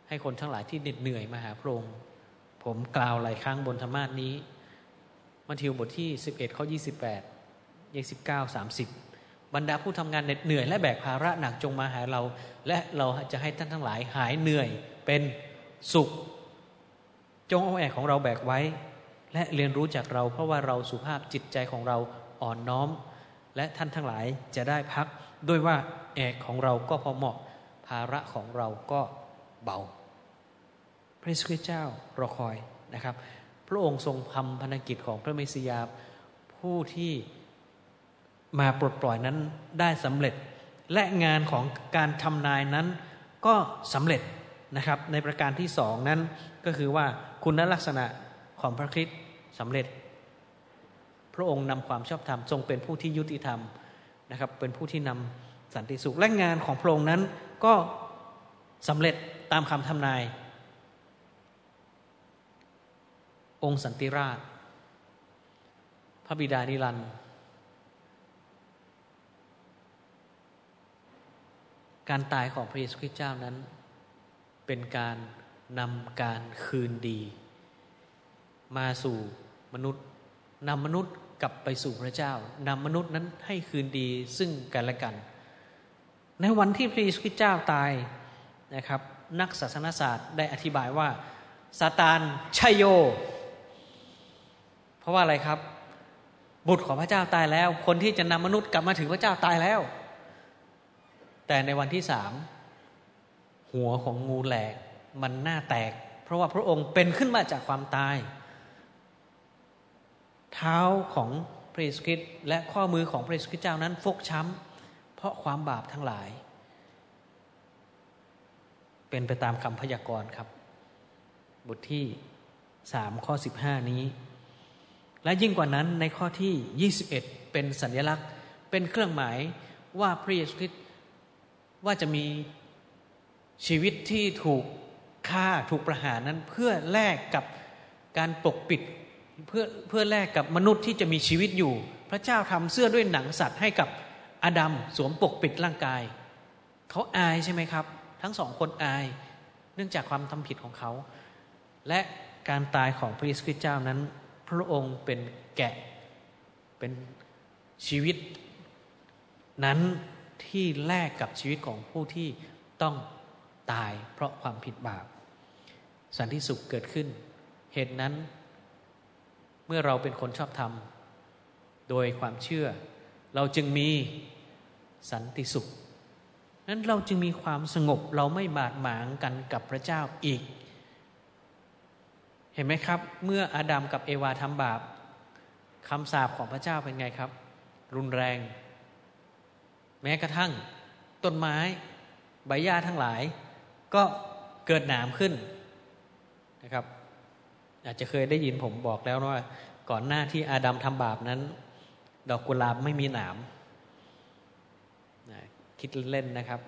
ให้คนทั้งหลายที่เหน็ดเหนื่อยมาหาพระองค์ผมกล่าวหลายครั้งบนธรรมาสนี้ มัทธิวบทที่ 11 ข้อ 28 29 30 บรรดาผู้ทำงานเหน็ดเหนื่อยและแบกภาระหนักจงมาหาเรา และเราจะให้ท่านทั้งหลายหายเหนื่อยเป็นสุข จงเอาแอกของเราแบกไว้ และเรียนรู้จากเราเพราะว่าเราสุภาพจิตใจของเราอ่อนน้อม และท่านทั้งหลายจะได้พัก ด้วยว่าแอกของเราก็พอเหมาะ ภาระของเราก็ เบา พระเยซูคริสต์เจ้ารอคอยนะครับ พระองค์ทรงทำพันกิจของพระเมสสิยาผู้ที่มาปลดปล่อยนั้นได้สำเร็จ และงานของการทำนายนั้นก็สำเร็จนะครับ ในประการที่สองนั้นก็คือว่าคุณลักษณะของพระคริสต์สำเร็จ พระองค์นำความชอบธรรมทรงเป็นผู้ที่ยุติธรรมนะครับ เป็นผู้ที่นำสันติสุขและงานของพระองค์นั้นก็สำเร็จ ตามคำทำนาย องค์สันติราช พระบิดานิรันดร์การตายของพระเยซูคริสต์เจ้านั้น เป็นการนำการคืนดี มาสู่มนุษย์นำมนุษย์กลับไปสู่พระเจ้านำมนุษย์นั้นให้คืนดีซึ่งกันและกัน ในวันที่พระเยซูคริสต์เจ้าตายนะครับ นักศาสนศาสตร์ได้อธิบายว่าซาตานชัยโย เพราะว่าอะไรครับ บุตรของพระเจ้าตายแล้ว คนที่จะนำมนุษย์กลับมาถึงพระเจ้าตายแล้ว แต่ในวันที่สามหัวของงูแหลกมันหน้าแตก เพราะว่าพระองค์เป็นขึ้นมาจากความตาย เท้าของพระเยซูคริสต์และข้อมือของพระเยซูคริสต์เจ้านั้นฟกช้ำเพราะความบาปทั้งหลาย เป็นไปตามคำพยากรณ์ครับ บทที่สามข้อสิบห้านี้ และยิ่งกว่านั้นในข้อที่ยี่สิบเอ็ดเป็นสัญลักษณ์ เป็นเครื่องหมายว่าพระเยซูคริสต์ว่าจะมีชีวิตที่ถูกฆ่าถูกประหารนั้นเพื่อแลกกับการปกปิดเพื่อเพื่อแลกกับมนุษย์ที่จะมีชีวิตอยู่ พระเจ้าทำเสื้อด้วยหนังสัตว์ให้กับอาดัมสวมปกปิดร่างกาย เขาอายใช่ไหมครับ ทั้งสองคนอาย เนื่องจากความทำผิดของเขา และการตายของพระเยซูคริสต์เจ้านั้น พระองค์เป็นแกะเป็นชีวิต นั้นที่แลกกับชีวิตของผู้ที่ต้องตายเพราะความผิดบาป สันติสุขเกิดขึ้น เหตุนั้น เมื่อเราเป็นคนชอบธรรม โดยความเชื่อ เราจึงมีสันติสุข นั้นเราจึงมีความสงบเราไม่บาดหมางกันกับพระเจ้าอีก เห็นไหมครับ เมื่ออาดัมกับเอวาทำบาปคำสาปของพระเจ้าเป็นไงครับ รุนแรง แม้กระทั่ง ต้นไม้ใบหญ้าทั้งหลาย ก็เกิดหนามขึ้นนะครับ อาจจะเคยได้ยินผมบอกแล้วว่า ก่อนหน้าที่อาดัมทำบาปนั้น ดอกกุหลาบไม่มีหนาม คิดเล่นนะครับ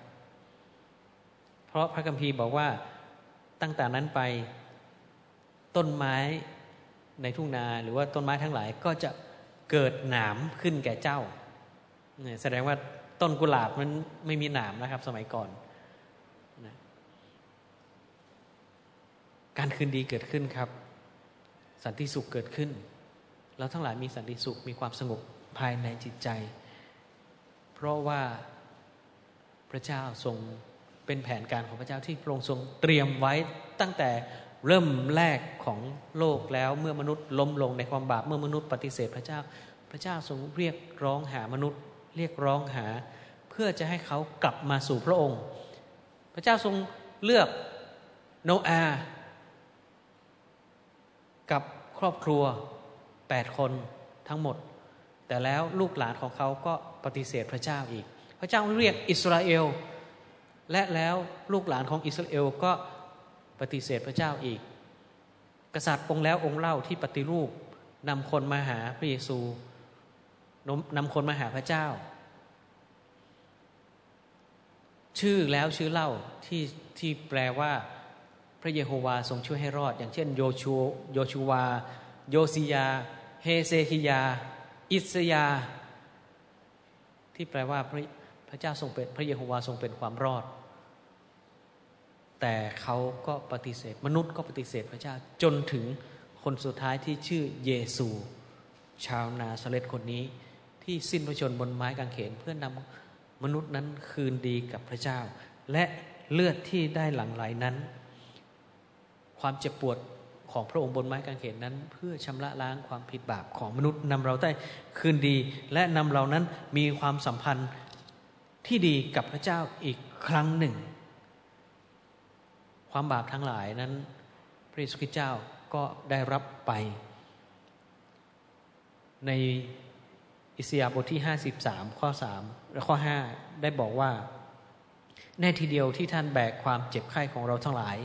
เพราะพระคัมภีร์บอกว่าตั้งแต่นั้นไปต้นไม้ในทุ่งนาหรือว่าต้นไม้ทั้งหลายก็จะเกิดหนามขึ้นแก่เจ้าแสดงว่าต้นกุหลาบมันไม่มีหนามนะครับ สมัยก่อนนะการคืนดีเกิดขึ้นครับ สันติสุขเกิดขึ้น เราทั้งหลายมีสันติสุขมีความสงบภายในจิตใจ เพราะว่า พระเจ้าทรงเป็นแผนการของพระเจ้าที่พระองค์ทรงเตรียมไว้ตั้งแต่เริ่มแรกของโลกแล้วเมื่อมนุษย์ล้มลงในความบาปเมื่อมนุษย์ปฏิเสธพระเจ้า พระเจ้าทรงเรียกร้องหามนุษย์ เรียกร้องหา เพื่อจะให้เขากลับมาสู่พระองค์ พระเจ้าทรงเลือกโนอาห์กับครอบครัวแปดคนทั้งหมด แต่แล้วลูกหลานของเขาก็ปฏิเสธพระเจ้าอีก พระเจ้าเรียกอิสราเอล และแล้วลูกหลานของอิสราเอลก็ปฏิเสธพระเจ้าอีก กษัตริย์องค์แล้วองค์เล่าที่ปฏิรูปนำคนมาหาพระเยซูนำคนมาหาพระเจ้า ชื่อแล้วชื่อเล่าที่ที่แปลว่าพระเยโฮวาทรงช่วยให้รอด อย่างเช่น โยชูโยชูวา โยซิยา เฮเซฮิยา อิสยา ที่แปลว่าพระ ระเจ้าทรงเป็นพระเยโฮวาทรงเป็นความรอด แต่เขาก็ปฏิเสธ มนุษย์ก็ปฏิเสธพระเจ้าจนถึงคนสุดท้ายที่ชื่อเยซู ชาวนาซาเลตคนนี้ ที่สิ้นพระชนบนไม้กางเขนเพื่อนำมนุษย์นั้นคืนดีกับพระเจ้า และเลือดที่ได้หลั่งไหลนั้น ความเจ็บปวดของพระองค์บนไม้กางเขนนั้น เพื่อชำระล้างความผิดบาปของมนุษย์นำเราได้คืนดี และนำเรานั้นมีความสัมพันธ์ ที่ดีกับพระเจ้าอีกครั้งหนึ่ง ความบาปทั้งหลายนั้น พระเยซูคริสต์เจ้าก็ได้รับไป ในอิสยาห์บทที่ 53 ข้อ 3 และข้อ 5 ได้บอกว่า แน่ทีเดียวที่ท่านแบกความเจ็บไข้ของเราทั้งหลาย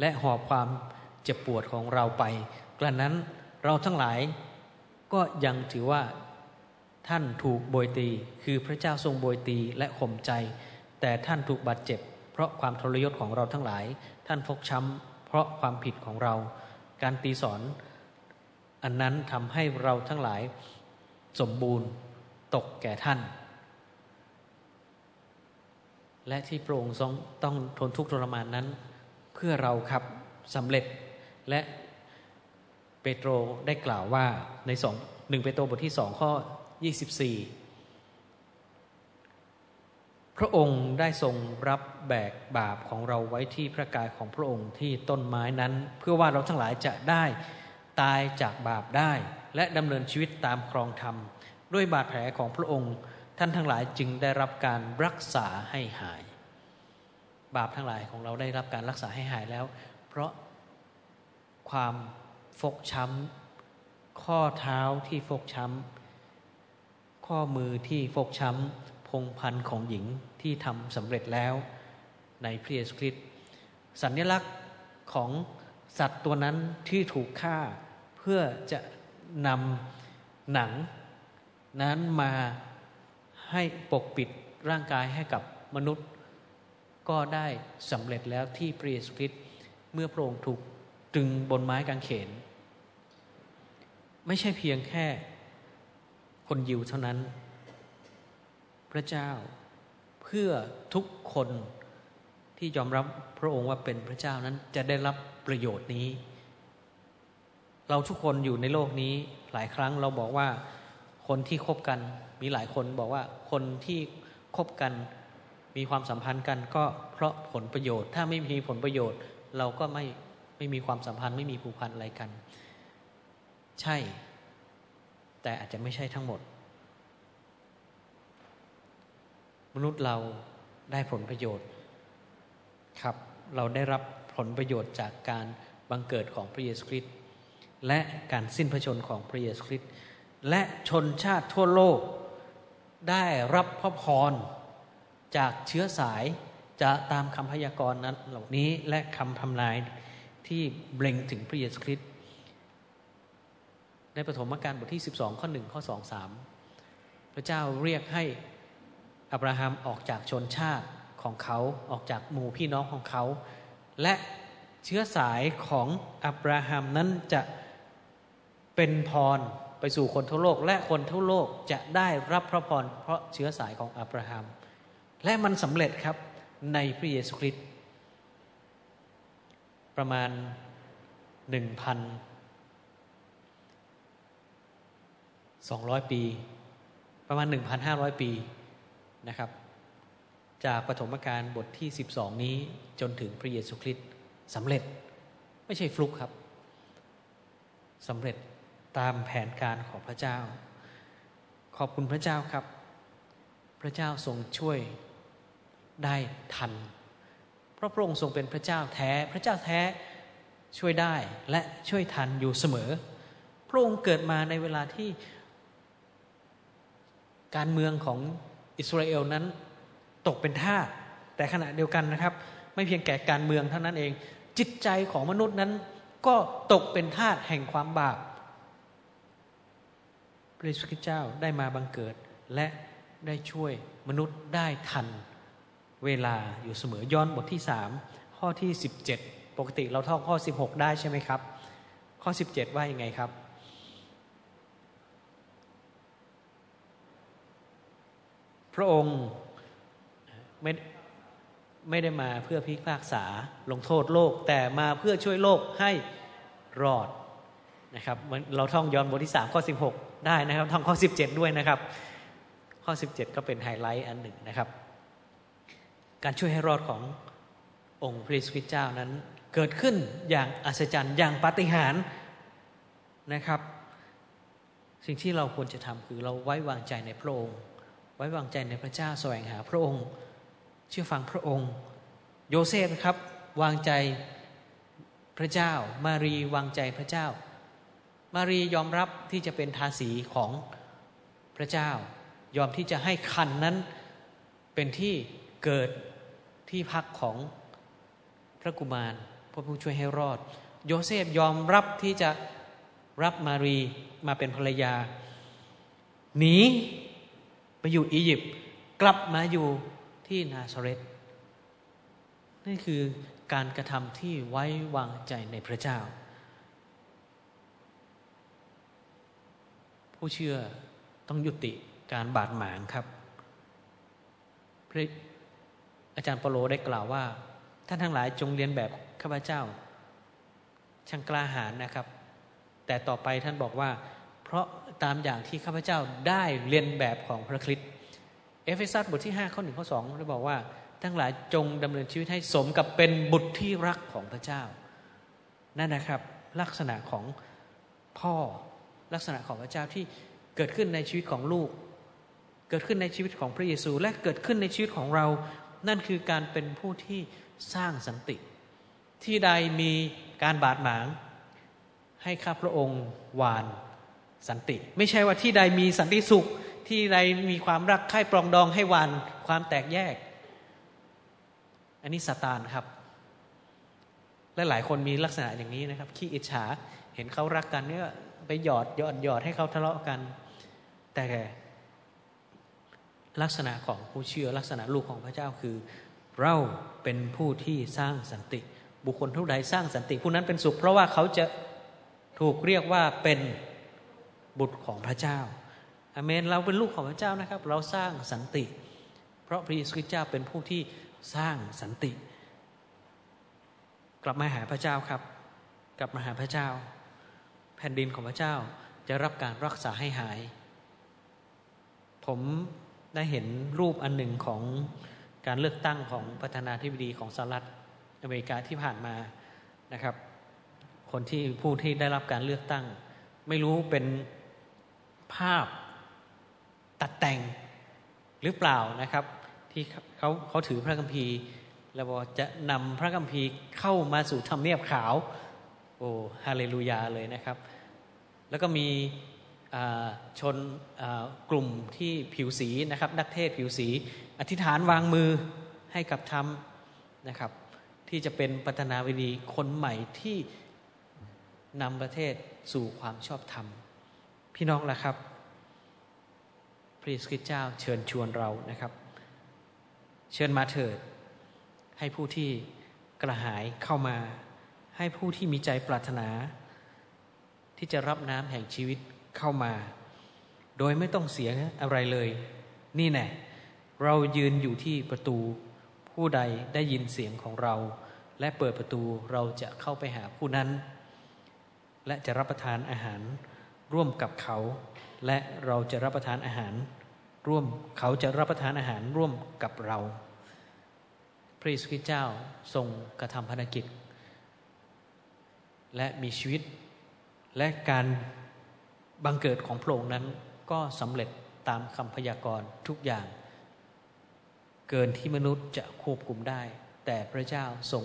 และหอบความเจ็บปวดของเราไป กระนั้นเราทั้งหลายก็ยังถือว่า ท่านถูกโบยตี คือพระเจ้าทรงโบยตีและข่มใจ แต่ท่านถูกบาดเจ็บ เพราะความทรยศของเราทั้งหลาย ท่านฟกช้ำเพราะความผิดของเรา การตีสอน อันนั้นทำให้เราทั้งหลายสมบูรณ์ตกแก่ท่าน และที่พระองค์ทรงต้องทนทุกข์ทรมานนั้น เพื่อเราครับสำเร็จและเปโตรได้กล่าวว่าในสองหนึ่งเปโตรบทที่สองข้อ 24 พระองค์ได้ทรงรับแบกบาปของเราไว้ที่พระกายของพระองค์ที่ต้นไม้นั้น เพื่อว่าเราทั้งหลายจะได้ตายจากบาปได้ และดำเนินชีวิตตามครองธรรม ด้วยบาดแผลของพระองค์ ท่านทั้งหลายจึงได้รับการรักษาให้หาย บาปทั้งหลายของเราได้รับการรักษาให้หายแล้ว เพราะความฟกช้ำข้อเท้าที่ฟกช้ำ ข้อมือที่ฟกช้ำพงพันธ์ของหญิงที่ทำสำเร็จแล้ว ในพระเยซูคริสต์สัญลักษณ์ของสัตว์ตัวนั้นที่ถูกฆ่าเพื่อจะนำหนังนั้นมาให้ปกปิดร่างกายให้กับมนุษย์ ก็ได้สำเร็จแล้วที่พระเยซูคริสต์เมื่อพระองค์ถูกตึงบนไม้กางเขน ไม่ใช่เพียงแค่ คนยิวเท่านั้น พระเจ้าเพื่อทุกคนที่ยอมรับพระองค์ว่าเป็นพระเจ้านั้นจะได้รับประโยชน์นี้ เราทุกคนอยู่ในโลกนี้หลายครั้งเราบอกว่าคนที่คบกันมีหลายคนบอกว่าคนที่คบกันมีความสัมพันธ์กันก็เพราะผลประโยชน์ ถ้าไม่มีผลประโยชน์ เราก็ไม่ไม่มีความสัมพันธ์ไม่มีผูกพันอะไรกัน ใช่ แต่อาจจะไม่ใช่ทั้งหมด มนุษย์เราได้ผลประโยชน์ครับ เราได้รับผลประโยชน์จากการบังเกิดของพระเยซูคริสต์และการสิ้นพระชนของพระเยซูคริสต์และชนชาติทั่วโลก ได้รับพระพรจากเชื้อสายจะตามคำพยากรณ์นั้นเหล่านี้และคำทำนายที่เบล่งถึงพระเยซูคริสต์ ในปฐมกาลบทที่ 12 ข้อ 1 ข้อ 2 3 พระเจ้าเรียกให้อับราฮัมออกจากชนชาติของเขาออกจากหมู่พี่น้องของเขา และเชื้อสายของอับราฮัมนั้นจะเป็นพรไปสู่คนทั่วโลก และคนทั่วโลกจะได้รับพระพรเพราะเชื้อสายของอับราฮัม และมันสำเร็จครับในพระเยซูคริสต์ประมาณหนึ่งพัน สองร้อยปี ประมาณหนึ่งพันห้าร้อยปีนะครับ จากปฐมกาลบทที่ 12 นี้จนถึงพระเยซูคริสต์สำเร็จไม่ใช่ฟลุกครับสำเร็จตามแผนการของพระเจ้า ขอบคุณพระเจ้าครับ พระเจ้าทรงช่วยได้ทัน เพราะพระองค์ทรงเป็นพระเจ้าแท้ พระเจ้าแท้ช่วยได้และช่วยทันอยู่เสมอ พระองค์เกิดมาในเวลาที่ การเมืองของอิสราเอลนั้นตกเป็นท่าแต่ขณะเดียวกันนะครับ ไม่เพียงแก่การเมืองเท่านั้นเอง จิตใจของมนุษย์นั้น ก็ตกเป็นทาสแห่งความบาปพระเยซูคริสต์เจ้าได้มาบังเกิด และได้ช่วยมนุษย์ได้ทันเวลาอยู่เสมอย้อนบทที่สามข้อที่สิบเจ็ดปกติเราท่องข้อสิบหกได้ใช่ไหมครับ ข้อสิบเจ็ดว่ายังไงครับ ระองค์ไม่ไม่ได้มาเพื่อพิพากษาลงโทษโลก แต่มาเพื่อช่วยโลกให้รอดนะครับเราท่องย้อนบทที่ 3 ข้อ 16 ได้นะครับ ท่องข้อ 17 ด้วยนะครับ ข้อ 17 ก็เป็นไฮไลท์อันหนึ่งนะครับ การช่วยให้รอดขององค์พระคริสต์เจ้านั้น เกิดขึ้นอย่างอัศจรรย์อย่างปาฏิหาริย์นะครับ สิ่งที่เราควรจะทำคือเราไว้วางใจในพระองค์ ไว้วางใจในพระเจ้าแสวงหาพระองค์ เชื่อฟังพระองค์ โยเซฟครับ วางใจพระเจ้า มารีวางใจพระเจ้า มารียอมรับที่จะเป็นทาสีของพระเจ้า ยอมที่จะให้คันนั้นเป็นที่เกิดที่พักของพระกุมารพระผู้ช่วยให้รอด โยเซฟยอมรับที่จะรับมารีมาเป็นภรรยาหนี ไปอยู่อียิปต์กลับมาอยู่ที่นาซาเรตนี่คือการกระทำที่ไว้วางใจในพระเจ้า ผู้เชื่อต้องยุติการบาดหมางครับพระอาจารย์เปโลได้กล่าวว่า ท่านทั้งหลายจงเรียนแบบข้าพเจ้า ช่างกล้าหาญนะครับ แต่ต่อไปท่านบอกว่า เพราะตามอย่างที่ข้าพเจ้าได้เลียนแบบของพระคริสต์เอเฟซัสบทที่5ข้อหนึ่งข้อสองได้บอกว่า ทั้งหลายจงดำเนินชีวิตให้สมกับเป็นบุตรที่รักของพระเจ้า นั่นนะครับ ลักษณะของพ่อลักษณะของพระเจ้าที่เกิดขึ้นในชีวิตของลูก เกิดขึ้นในชีวิตของพระเยซู และเกิดขึ้นในชีวิตของเรา นั่นคือการเป็นผู้ที่สร้างสันติ ที่ใดมีการบาดหมาง ให้ข้าพระองค์หวาน สันติ ไม่ใช่ว่าที่ใดมีสันติสุข ที่ใดมีความรักใคร่ปรองดองให้วานความแตกแยก อันนี้สตานครับ และหลายคนมีลักษณะอย่างนี้นะครับขี้อิจฉาเห็นเขารักกันเนี่ยไปหยอดหยอดหยอดให้เขาทะเลาะกัน แต่ลักษณะของผู้เชื่อลักษณะลูกของพระเจ้าคือ เราเป็นผู้ที่สร้างสันติ บุคคลทุกใดสร้างสันติผู้นั้นเป็นสุข เพราะว่าเขาจะถูกเรียกว่าเป็น บุตรของพระเจ้าอเมนเราเป็นลูกของพระเจ้านะครับ เราสร้างสันติ เพราะพระเยซูคริสต์เจ้าเป็นผู้ที่สร้างสันติ กลับมาหาพระเจ้าครับ กลับมาหาพระเจ้า แผ่นดินของพระเจ้าจะรับการรักษาให้หาย ผมได้เห็นรูปอันหนึ่งของการเลือกตั้งของประธานาธิบดีของสหรัฐอเมริกาที่ผ่านมานะครับ คนที่ผู้ที่ได้รับการเลือกตั้ง ไม่รู้เป็น ภาพตัดแต่งหรือเปล่านะครับ ที่เขาเขาถือพระคัมภีร์ แล้วบอกจะนำพระคัมภีร์เข้ามาสู่ธรรมเนียบขาว โอ้ฮาเลลูยาเลยนะครับ แล้วก็มีชนกลุ่มที่ผิวสีนะครับ นักเทศผิวสี อธิษฐานวางมือให้กับทำนะครับ ที่จะเป็นปัตนาวิดีคนใหม่ที่นำประเทศสู่ความชอบธรรม พี่น้องล่ะครับ พระเยซูคริสต์เจ้าเชิญชวนเรานะครับ เชิญมาเถิด ให้ผู้ที่กระหายเข้ามา ให้ผู้ที่มีใจปรารถนา ที่จะรับน้ำแห่งชีวิตเข้ามา โดยไม่ต้องเสียอะไรเลย นี่แน่เรายืนอยู่ที่ประตูผู้ใดได้ยินเสียงของเรา และเปิดประตูเราจะเข้าไปหาผู้นั้น และจะรับประทานอาหาร ร่วมกับเขา และเราจะรับประทานอาหาร ร่วมเขาจะรับประทานอาหารร่วมกับเรา พระเยซูคริสต์เจ้าทรงกระทำภารกิจ และมีชีวิต และการบังเกิดของพระองค์นั้นก็สำเร็จตามคำพยากรณ์ทุกอย่าง เกินที่มนุษย์จะควบคุมได้ แต่พระเจ้าทรง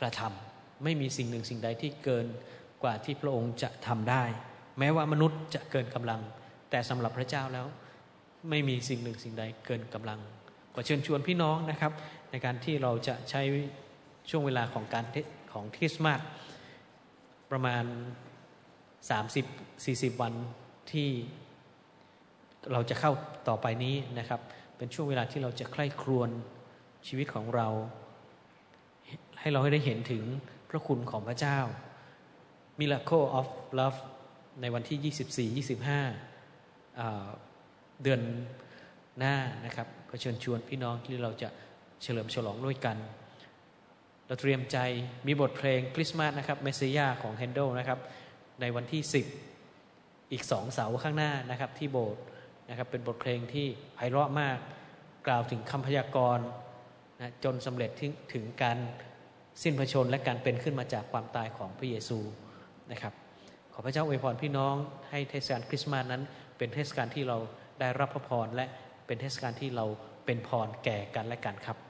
กระทำไม่มีสิ่งหนึ่งสิ่งใดที่เกินกว่าที่พระองค์จะทำได้ แม้ว่ามนุษย์จะเกินกำลัง แต่สำหรับพระเจ้าแล้ว ไม่มีสิ่งหนึ่งสิ่งใดเกินกำลังขอเชิญชวนพี่น้องนะครับ ในการที่เราจะใช้ช่วงเวลาของการของคริสต์มาสประมาณ 30 40 วันที่เราจะเข้าต่อไปนี้นะครับ เป็นช่วงเวลาที่เราจะใคร่ครวญชีวิตของเรา ให้เราได้เห็นถึงพระคุณของพระเจ้า Miracle of Love ในวันที่ 24 25 เดือนหน้านะครับก็เชิญชวนพี่น้องที่เราจะเฉลิมฉลองด้วยกัน เราเตรียมใจมีบทเพลงคริสต์มาสนะครับเมสเซียของเฮนเดลนะครับ ในวันที่ 10 อีกสองเสาข้างหน้านะครับที่โบสถ์นะครับเป็นบทเพลงที่ไพเราะมาก กล่าวถึงคำพยากรณ์นะจนสำเร็จถึงการสิ้นพระชนและการเป็นขึ้นมาจากความตายของพระเยซูนะครับ พระเจ้าอวยพรพี่น้องให้เทศกาลคริสต์มาสนั้น เป็นเทศกาลที่เราได้รับพระพรและเป็นเทศกาลที่เราเป็นพรแก่กันและกันครับ